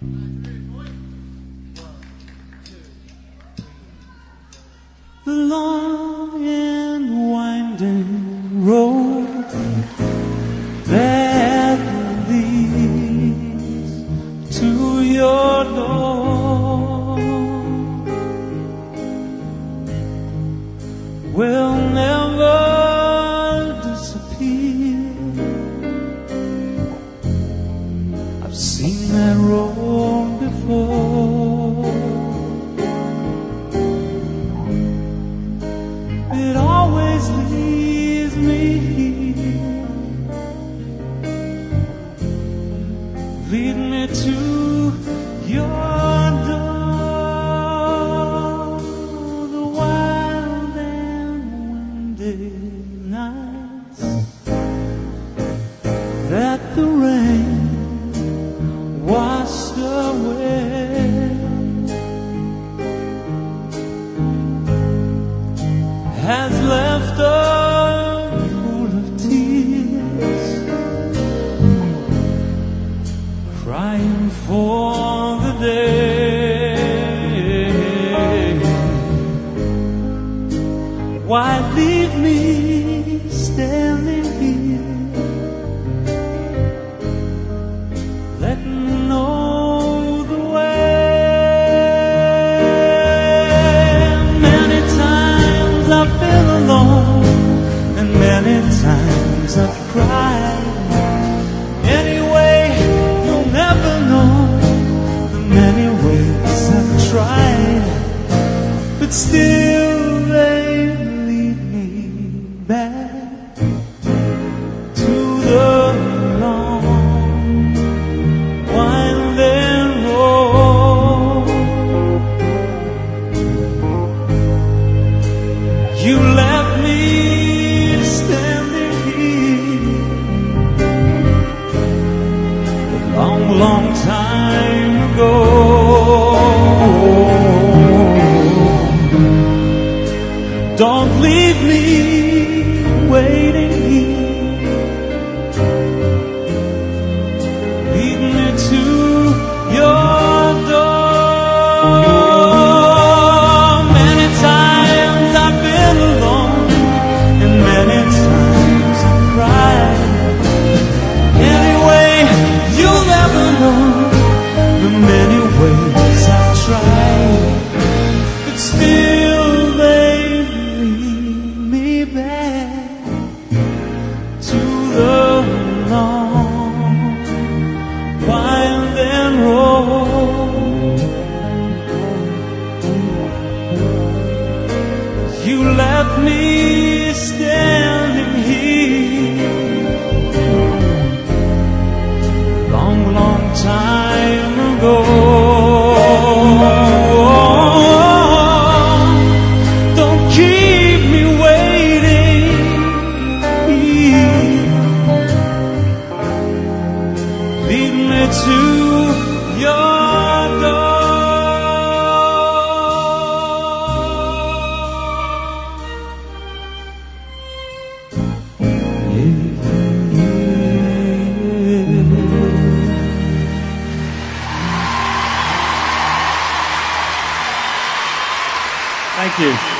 The long and winding road that leads to your door will never. cry. Anyway, you'll never know the many ways I've tried, but still. long time. You left me standing here long, long time ago. lead me to your door. Thank you.